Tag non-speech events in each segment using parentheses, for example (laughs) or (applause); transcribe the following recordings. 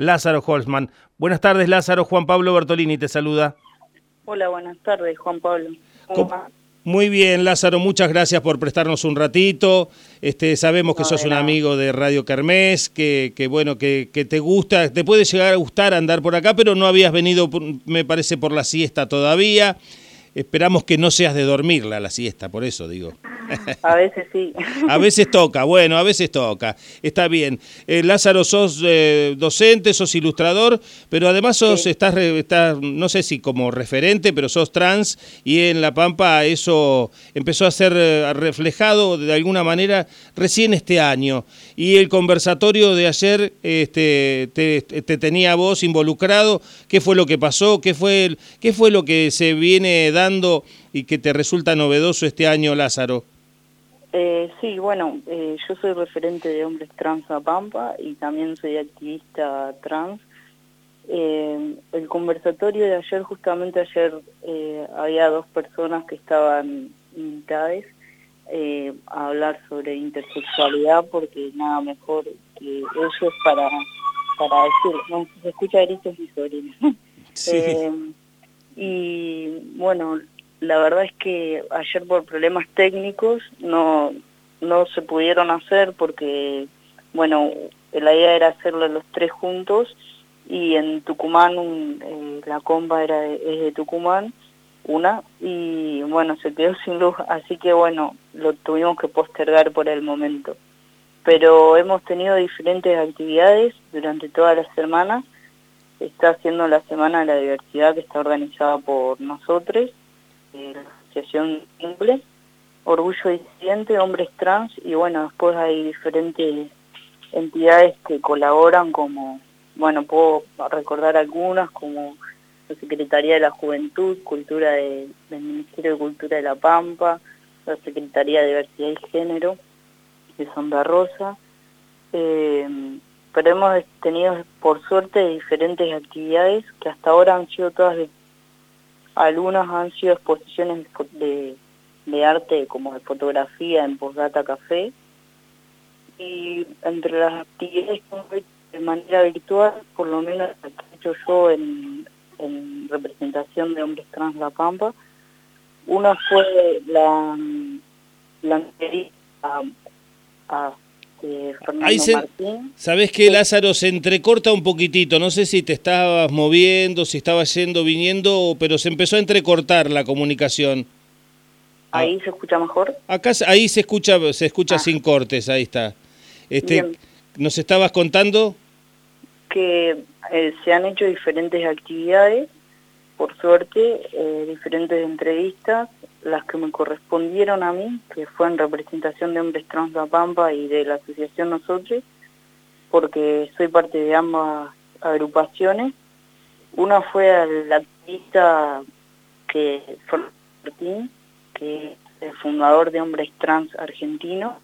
Lázaro Holzman. Buenas tardes, Lázaro. Juan Pablo Bertolini te saluda. Hola, buenas tardes, Juan Pablo. Muy bien, Lázaro, muchas gracias por prestarnos un ratito. Este, sabemos que sos un amigo de Radio Kermés, que, que bueno, que, que, te gusta, te puede llegar a gustar andar por acá, pero no habías venido, me parece, por la siesta todavía. Esperamos que no seas de dormirla la siesta, por eso digo. (laughs) A veces sí. A veces toca, bueno, a veces toca. Está bien. Eh, Lázaro, sos eh, docente, sos ilustrador, pero además sos, estás, estás, no sé si como referente, pero sos trans y en La Pampa eso empezó a ser eh, reflejado de alguna manera recién este año. Y el conversatorio de ayer este, te, te tenía vos involucrado. ¿Qué fue lo que pasó? ¿Qué fue, qué fue lo que se viene dando? Y que te resulta novedoso este año, Lázaro? Eh, sí, bueno, eh, yo soy referente de Hombres Trans a Pampa y también soy activista trans. Eh, el conversatorio de ayer, justamente ayer, había dos personas que estaban invitadas a hablar sobre intersexualidad porque nada mejor que ellos para, para decir, no, se escucha gritos y sobrinos. Sí. (laughs) y bueno, la verdad es que ayer por problemas técnicos no, no se pudieron hacer porque, bueno, la idea era hacerlo los tres juntos y en Tucumán, eh, la comba era de, es de Tucumán, una, y bueno, se quedó sin luz, así que bueno, lo tuvimos que postergar por el momento. Pero hemos tenido diferentes actividades durante toda la semana, está haciendo la Semana de la Diversidad que está organizada por nosotros, eh, la Asociación Simple, Orgullo Disidente, Hombres Trans, y bueno, después hay diferentes entidades que colaboran como, bueno, puedo recordar algunas como la Secretaría de la Juventud, Cultura del Ministerio de Cultura de La Pampa, la Secretaría de Diversidad y Género de Santa Rosa, eh, pero hemos tenido por suerte diferentes actividades que hasta ahora han sido todas, algunas han sido exposiciones de, de arte como de fotografía en Postdata Café. Y entre las actividades de manera virtual, por lo menos que he hecho yo en, en representación de Hombres Trans La Pampa, una fue la, la a este, Ahí que Lázaro se entrecorta un poquitito, no sé si te estabas moviendo, si estabas yendo, viniendo, pero se empezó a entrecortar la comunicación. ¿Ahí se escucha mejor? Acá ahí se escucha se escucha ah. sin cortes, ahí está. Este, ¿Nos estabas contando? Que eh, se han hecho diferentes actividades, por suerte, eh, diferentes entrevistas, las que me correspondieron a mí, que fue en representación de Hombres Trans La Pampa y de la Asociación Nosotros, porque soy parte de ambas agrupaciones. Una fue al activista que Martín, que es el fundador de Hombres Trans Argentinos,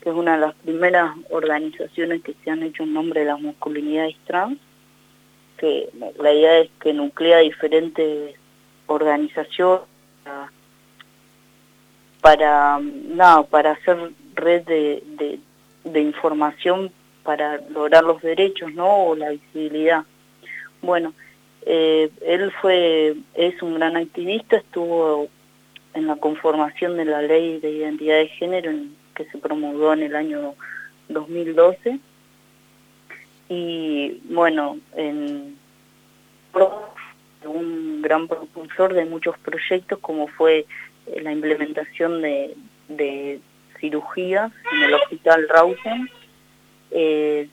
que es una de las primeras organizaciones que se han hecho en nombre de las masculinidades trans, que la idea es que nuclea diferentes organizaciones, para, nada, para hacer red de, de, información para lograr los derechos, ¿no? O la visibilidad. Bueno, eh, él fue, es un gran activista, estuvo en la conformación de la ley de identidad de género que se promulgó en el año 2012 y bueno, en, un gran propulsor de muchos proyectos como fue la implementación de, de cirugías en el hospital Rausen. Eh,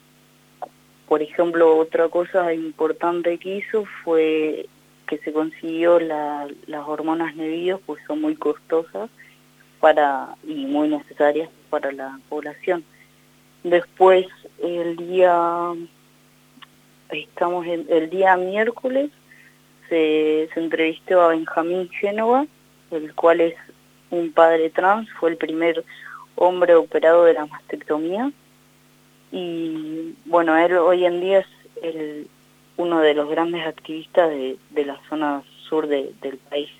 por ejemplo, otra cosa importante que hizo fue que se consiguió las hormonas Nevios, pues son muy costosas para y muy necesarias para la población. Después, el día, estamos en, el día miércoles, se, se entrevistó a Benjamín Génova, el cual es un padre trans, fue el primer hombre operado de la mastectomía y bueno, él hoy en día es el, uno de los grandes activistas de, de la zona sur del país.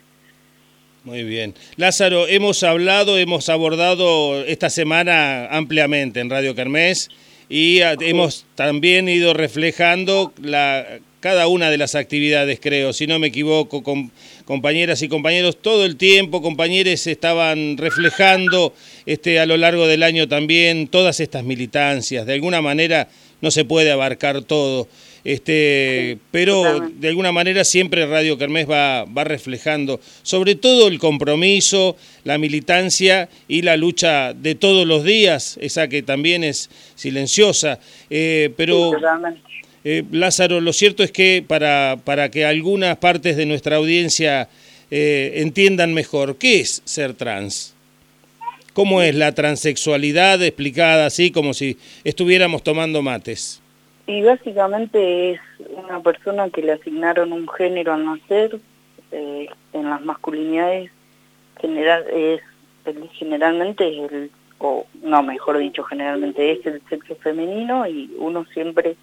Muy bien. Lázaro, hemos hablado, hemos abordado esta semana ampliamente en Radio Kermés y hemos también ido reflejando la, cada una de las actividades, creo, si no me equivoco, con compañeras y compañeros, todo el tiempo, compañeros estaban reflejando este, a lo largo del año también todas estas militancias. De alguna manera no se puede abarcar todo. Este, pero de alguna manera siempre Radio Kermés va, va reflejando sobre todo el compromiso, la militancia y la lucha de todos los días, esa que también es silenciosa. Eh, pero, eh, Lázaro, lo cierto es que para, para que algunas partes de nuestra audiencia eh, entiendan mejor, ¿qué es ser trans? ¿Cómo es la transexualidad explicada así como si estuviéramos tomando mates? Y básicamente es una persona que le asignaron un género al nacer, eh, en las masculinidades general es generalmente es el, o no, mejor dicho, generalmente es el sexo femenino y uno siempre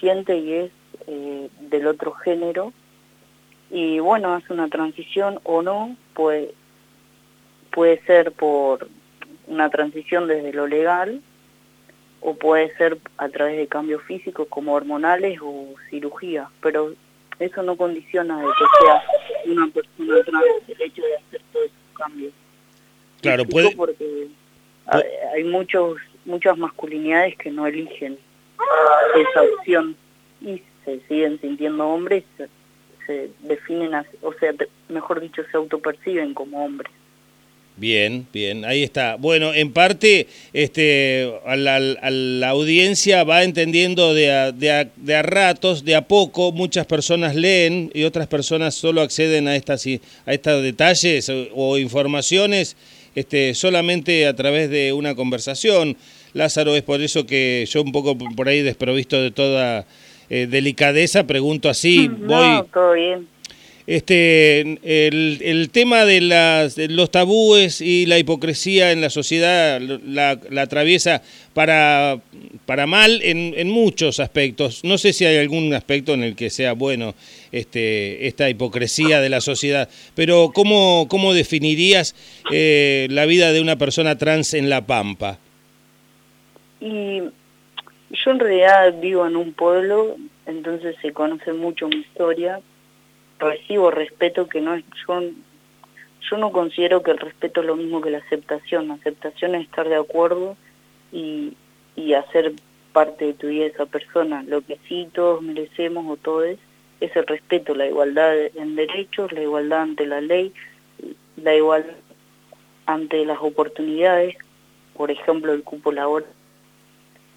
siente y es eh, del otro género y bueno, hace una transición o no, puede, puede ser por una transición desde lo legal o puede ser a través de cambios físicos como hormonales o cirugía, pero eso no condiciona de que sea una persona trans el hecho de hacer todos esos cambios. Claro, puede... Porque hay muchos muchas masculinidades que no eligen esa opción y se siguen sintiendo hombres, se, se definen, o sea, mejor dicho, se autoperciben como hombres. Bien, bien, ahí está. Bueno, en parte este, a, la, audiencia va entendiendo de a, de, a, ratos, de a poco, muchas personas leen y otras personas solo acceden a, estas, a estos detalles o, informaciones este, solamente a través de una conversación. Lázaro, es por eso que yo un poco por ahí desprovisto de toda eh, delicadeza, pregunto así, voy... todo bien este, el, el tema de, las, los tabúes y la hipocresía en la sociedad la, la atraviesa para, para mal en, en, muchos aspectos. No sé si hay algún aspecto en el que sea bueno este, esta hipocresía de la sociedad, pero ¿cómo, cómo definirías eh, la vida de una persona trans en La Pampa? Y yo en realidad vivo en un pueblo, entonces se conoce mucho mi historia, recibo respeto que no es, yo, yo no considero que el respeto es lo mismo que la aceptación, la aceptación es estar de acuerdo y, y hacer parte de tu vida esa persona, lo que sí todos merecemos o todos es el respeto, la igualdad en derechos, la igualdad ante la ley, la igualdad ante las oportunidades, por ejemplo el cupo laboral,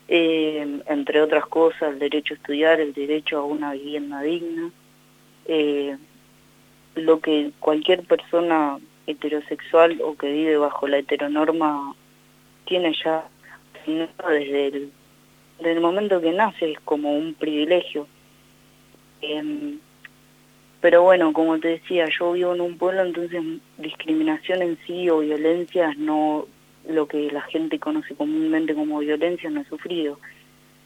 eh, entre otras cosas el derecho a estudiar, el derecho a una vivienda digna, eh, lo que cualquier persona heterosexual o que vive bajo la heteronorma tiene ya desde el, momento que nace, es como un privilegio. Em, pero bueno, como te decía, yo vivo en un pueblo, entonces discriminación en sí o violencia no lo que la gente conoce comúnmente como violencia no he sufrido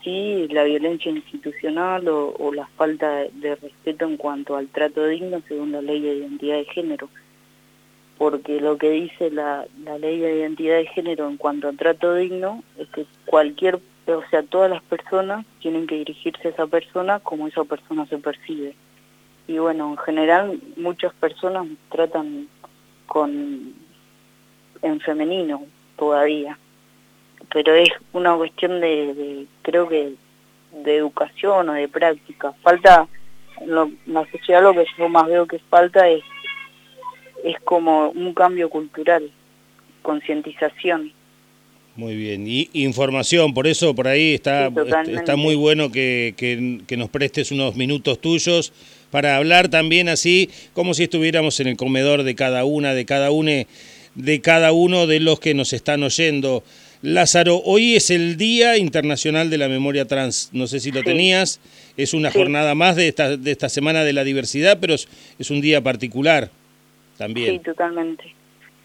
sí la violencia institucional o, la falta de, respeto en cuanto al trato digno según la ley de identidad de género. Porque lo que dice la, la ley de identidad de género en cuanto al trato digno es que cualquier, o sea, todas las personas tienen que dirigirse a esa persona como esa persona se percibe. Y bueno, en general muchas personas tratan con en femenino todavía pero es una cuestión de, creo que de educación o de práctica. Falta, lo, la sociedad lo que yo más veo que falta es, es como un cambio cultural, concientización. Muy bien, y información, por eso por ahí está, está muy bueno que, que, que, nos prestes unos minutos tuyos para hablar también así como si estuviéramos en el comedor de cada una, de cada une, de cada uno de los que nos están oyendo. Lázaro, hoy es el Día Internacional de la Memoria Trans. No sé si lo tenías, es una jornada más de esta, de esta Semana de la Diversidad, pero es, es, un día particular también. Sí, totalmente.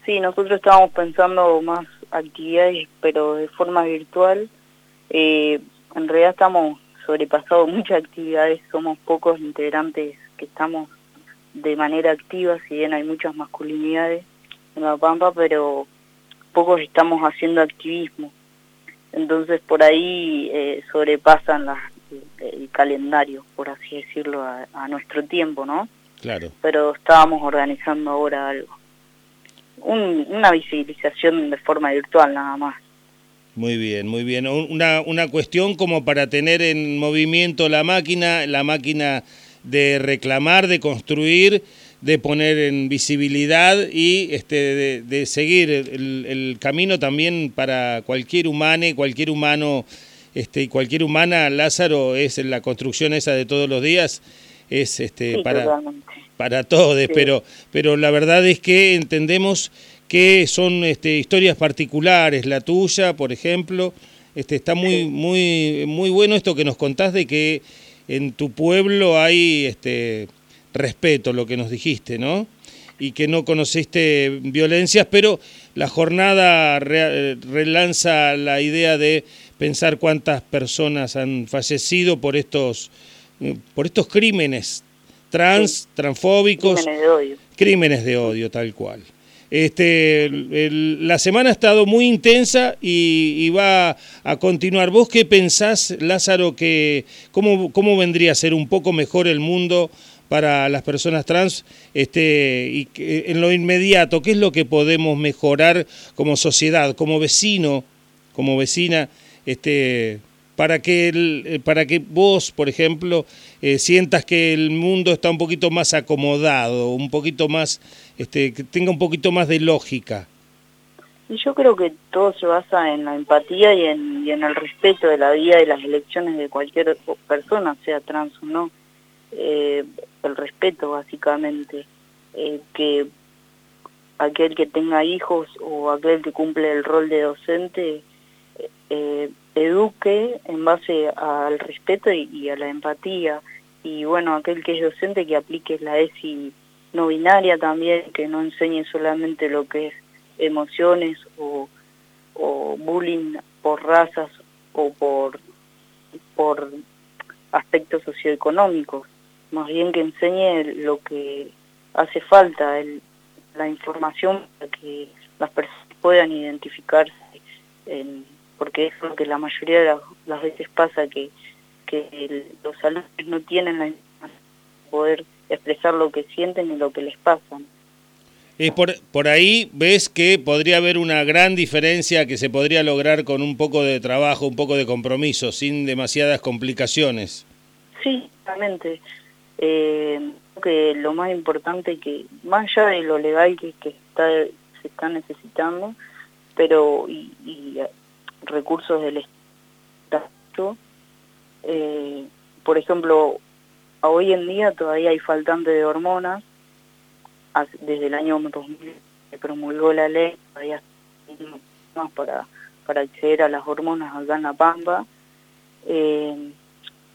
Sí, nosotros estábamos pensando más actividades, pero de forma virtual. Eh, en realidad estamos sobrepasados muchas actividades, somos pocos integrantes que estamos de manera activa, si bien hay muchas masculinidades en La Pampa, pero pocos estamos haciendo activismo. Entonces por ahí eh, sobrepasan el calendario, por así decirlo, a, nuestro tiempo, ¿no? Claro. Pero estábamos organizando ahora algo. una visibilización de forma virtual nada más. Muy bien, muy bien. Una, una cuestión como para tener en movimiento la máquina, la máquina de reclamar, de construir, de poner en visibilidad y este, de, seguir el, camino también para cualquier humano, cualquier humano este, y cualquier humana, Lázaro, es en la construcción esa de todos los días, es este, para, para todos, pero, pero la verdad es que entendemos que son este, historias particulares, la tuya, por ejemplo. Este, está muy, muy, muy bueno esto que nos contás de que en tu pueblo hay este, respeto, lo que nos dijiste, ¿no? Y que no conociste violencias, pero la jornada relanza la idea de pensar cuántas personas han fallecido por estos, por estos crímenes trans, transfóbicos. Crímenes de odio. Crímenes de odio, tal cual. Este, la semana ha estado muy intensa y, va a continuar. ¿Vos qué pensás, Lázaro, que cómo, cómo vendría a ser un poco mejor el mundo para las personas trans este, y en lo inmediato? ¿Qué es lo que podemos mejorar como sociedad, como vecino, como vecina? Este, para que, el, para que vos, por ejemplo, eh, sientas que el mundo está un poquito más acomodado, un poquito más, este, que tenga un poquito más de lógica. Yo creo que todo se basa en la empatía y en, y en el respeto de la vida y las elecciones de cualquier persona, sea trans o no. Eh, el respeto, básicamente. Eh, que aquel que tenga hijos o aquel que cumple el rol de docente eh, eduque en base al respeto y, a la empatía. Y bueno, aquel que es docente que aplique la ESI no binaria también, que no enseñe solamente lo que es emociones o, o bullying por razas o por, por aspectos socioeconómicos, más bien que enseñe lo que hace falta, el, la información para que las personas puedan identificarse en, porque es lo que la mayoría de las, veces pasa, que, que los alumnos no tienen la información de poder expresar lo que sienten y lo que les pasa. Es por, por ahí ves que podría haber una gran diferencia que se podría lograr con un poco de trabajo, un poco de compromiso, sin demasiadas complicaciones. Sí, realmente. Eh, que lo más importante que, más allá de lo legal que, que está, se está necesitando, pero y, recursos del Estado. Eh, por ejemplo, hoy en día todavía hay faltante de hormonas. Desde el año 2000 se promulgó la ley, todavía más para, para acceder a las hormonas acá en. Eh,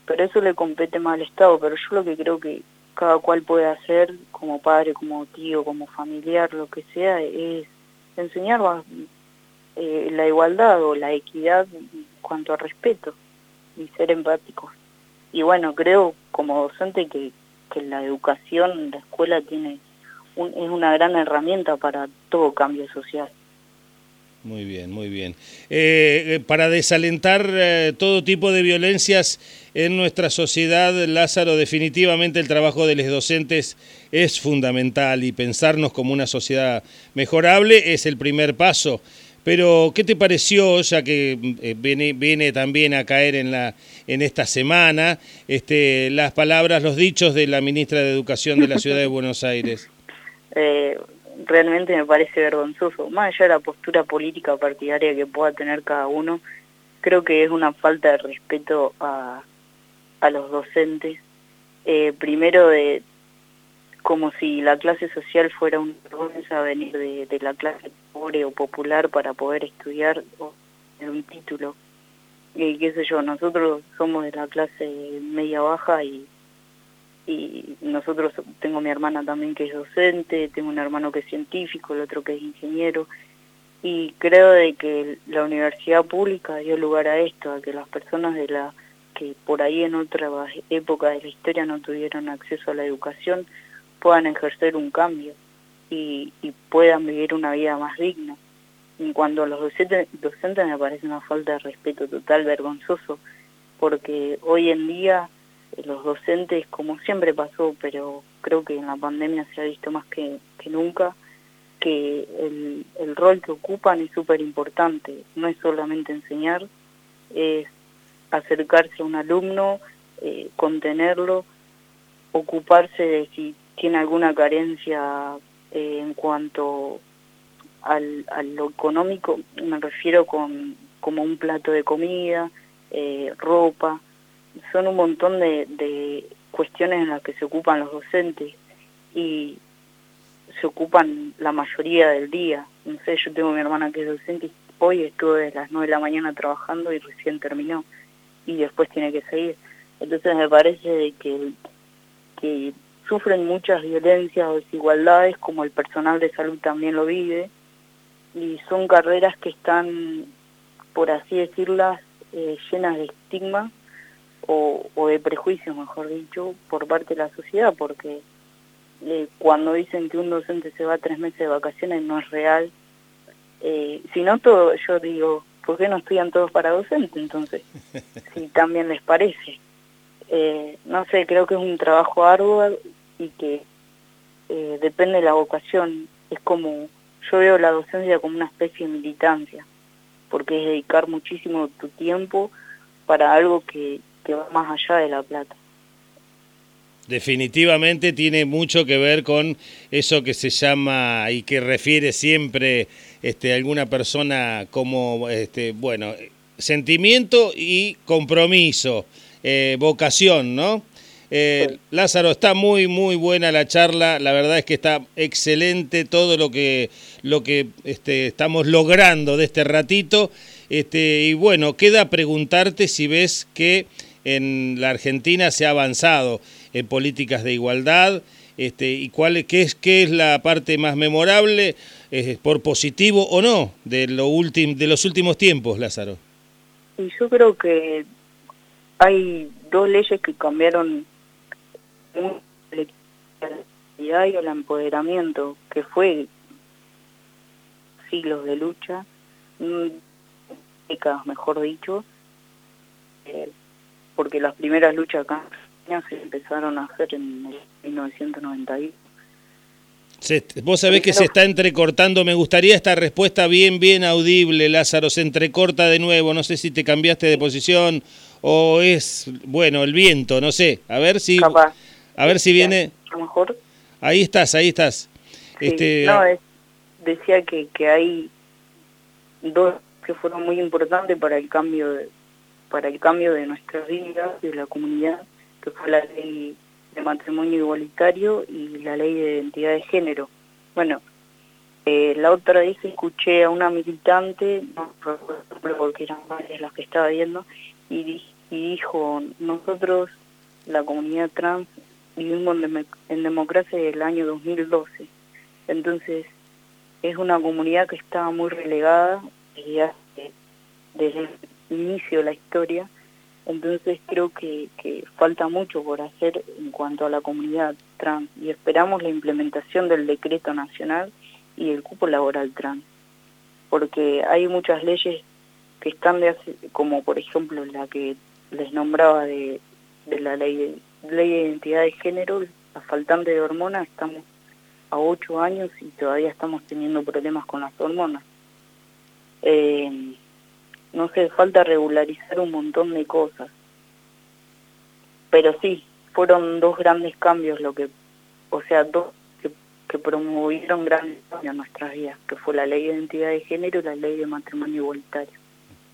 pero eso le compete más al Estado, pero yo lo que creo que cada cual puede hacer, como padre, como tío, como familiar, lo que sea, es enseñar eh, la igualdad o la equidad cuanto a respeto y ser empáticos. Y bueno, creo como docente que, que la educación, la escuela tiene es una gran herramienta para todo cambio social. Muy bien, muy bien. Eh, eh, para desalentar todo tipo de violencias en nuestra sociedad, Lázaro, definitivamente el trabajo de los docentes es fundamental y pensarnos como una sociedad mejorable es el primer paso. Pero, ¿qué te pareció, ya que eh, viene, viene, también a caer en, la, en esta semana, este, las palabras, los dichos de la ministra de Educación de la Ciudad de Buenos Aires? (laughs) Realmente me parece vergonzoso. Más allá de la postura política partidaria que pueda tener cada uno, creo que es una falta de respeto a, a los docentes. Eh, primero de, como si la clase social fuera una vergüenza venir de, de, la clase pobre o popular para poder estudiar o tener un título. Y qué sé yo, nosotros somos de la clase media baja y, y nosotros, tengo mi hermana también que es docente, tengo un hermano que es científico, el otro que es ingeniero, y creo de que la universidad pública dio lugar a esto, a que las personas de la que por ahí en otra época de la historia no tuvieron acceso a la educación, puedan ejercer un cambio y, puedan vivir una vida más digna. en cuanto a los docentes, docentes me parece una falta de respeto total, vergonzoso, porque hoy en día los docentes, como siempre pasó, pero creo que en la pandemia se ha visto más que, que nunca, que el, el rol que ocupan es súper importante, no es solamente enseñar, es acercarse a un alumno, eh, contenerlo, ocuparse de si tiene alguna carencia eh, en cuanto al, a lo económico, me refiero con como un plato de comida, eh, ropa, son un montón de, de cuestiones en las que se ocupan los docentes y se ocupan la mayoría del día. No sé, yo tengo mi hermana que es docente y hoy estuve desde las 9 de la mañana trabajando y recién terminó y después tiene que seguir. Entonces me parece que, que sufren muchas violencias o desigualdades como el personal de salud también lo vive y son carreras que están, por así decirlas, eh, llenas de estigma o, o, de prejuicios, mejor dicho, por parte de la sociedad, porque eh, cuando dicen que un docente se va tres meses de vacaciones no es real. Eh, si no, todo, yo digo, ¿por qué no estudian todos para docente entonces? (laughs) si también les parece. Eh, no sé, creo que es un trabajo arduo y que eh, depende de la vocación. Es como, yo veo la docencia como una especie de militancia, porque es dedicar muchísimo tu tiempo para algo que, que va más allá de la plata. Definitivamente tiene mucho que ver con eso que se llama y que refiere siempre este, alguna persona como, este, bueno, sentimiento y compromiso, eh, vocación, ¿no? Eh, Lázaro, está muy, muy buena la charla, la verdad es que está excelente todo lo que, lo que este, estamos logrando de este ratito. Este, y bueno, queda preguntarte si ves que en la Argentina se ha avanzado en políticas de igualdad este, y cuál qué es qué es la parte más memorable por positivo o no de lo último de los últimos tiempos Lázaro. Y yo creo que hay dos leyes que cambiaron y el empoderamiento que fue siglos de lucha décadas mejor dicho porque las primeras luchas acá se empezaron a hacer en 1991. Se, vos sabés que se está entrecortando, me gustaría esta respuesta bien, bien audible, Lázaro, se entrecorta de nuevo, no sé si te cambiaste de posición o es, bueno, el viento, no sé, a ver si, a ver si viene... A lo mejor. Ahí estás, ahí estás. este, no, es, decía que, que hay dos que fueron muy importantes para el cambio de, para el cambio de nuestras vidas, de la comunidad, que fue la ley de matrimonio igualitario y la ley de identidad de género. Bueno, eh, la otra vez escuché a una militante, no recuerdo porque eran varias las que estaba viendo, y, y dijo, nosotros, la comunidad trans, vivimos en democracia desde el año 2012. Entonces, es una comunidad que estaba muy relegada desde, desde el inicio de la historia, entonces creo que, que falta mucho por hacer en cuanto a la comunidad trans y esperamos la implementación del decreto nacional y el cupo laboral trans, porque hay muchas leyes que están de hace, como por ejemplo la que les nombraba de, de la ley de, ley de identidad de género, la faltante de hormonas, estamos a ocho años y todavía estamos teniendo problemas con las hormonas. Eh, no sé, falta regularizar un montón de cosas. Pero sí, fueron dos grandes cambios lo que, o sea, dos que, que promovieron grandes cambios en nuestras vidas, que fue la ley de identidad de género y la ley de matrimonio igualitario.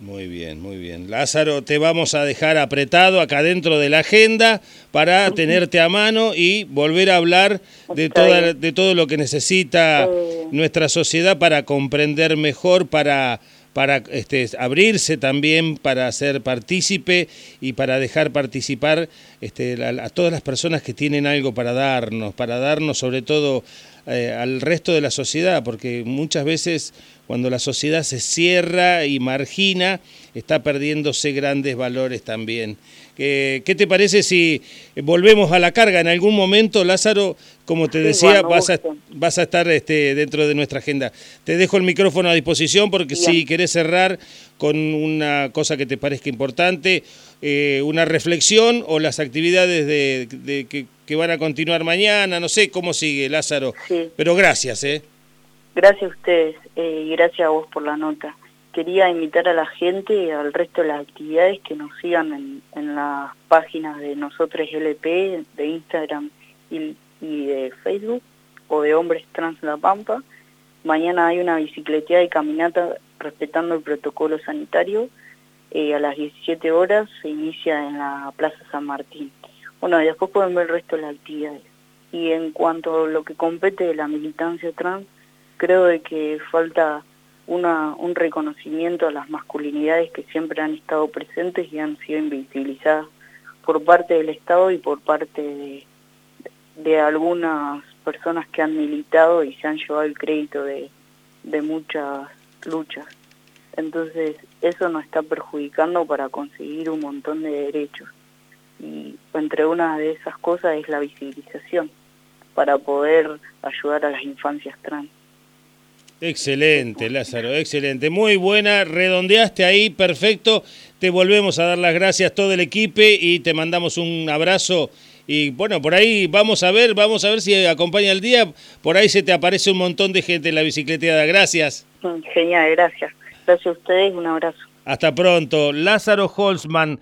Muy bien, muy bien. Lázaro, te vamos a dejar apretado acá dentro de la agenda para tenerte a mano y volver a hablar de, toda, de todo lo que necesita eh. nuestra sociedad para comprender mejor, para para este, abrirse también, para ser partícipe y para dejar participar este, a, todas las personas que tienen algo para darnos, para darnos sobre todo eh, al resto de la sociedad, porque muchas veces cuando la sociedad se cierra y margina, está perdiéndose grandes valores también ¿Qué te parece si volvemos a la carga en algún momento, Lázaro? Como te decía, vas, a, vas a estar este, dentro de nuestra agenda. Te dejo el micrófono a disposición porque si querés cerrar con una cosa que te parezca importante, eh, una reflexión o las actividades de, que, van a continuar mañana, no sé cómo sigue Lázaro, pero gracias. ¿eh? Gracias a ustedes eh, y gracias a vos por la nota quería invitar a la gente, al resto de las actividades, que nos sigan en, las páginas de Nosotros LP, de Instagram y, de Facebook, o de Hombres Trans La Pampa. Mañana hay una bicicleteada y caminata respetando el protocolo sanitario. Eh, a las 17 horas se inicia en la Plaza San Martín. Bueno, y después pueden ver el resto de las actividades. Y en cuanto a lo que compete de la militancia trans, creo de que falta una, un reconocimiento a las masculinidades que siempre han estado presentes y han sido invisibilizadas por parte del Estado y por parte de, algunas personas que han militado y se han llevado el crédito de, de muchas luchas. Entonces eso nos está perjudicando para conseguir un montón de derechos. Y entre una de esas cosas es la visibilización, para poder ayudar a las infancias trans. Excelente, Lázaro, excelente. Muy buena, redondeaste ahí, perfecto. Te volvemos a dar las gracias todo el equipo y te mandamos un abrazo. Y bueno, por ahí vamos a ver, vamos a ver si acompaña el día. Por ahí se te aparece un montón de gente en la bicicleteada. Gracias. Genial, gracias. Gracias a ustedes, un abrazo. Hasta pronto. Lázaro Holzman.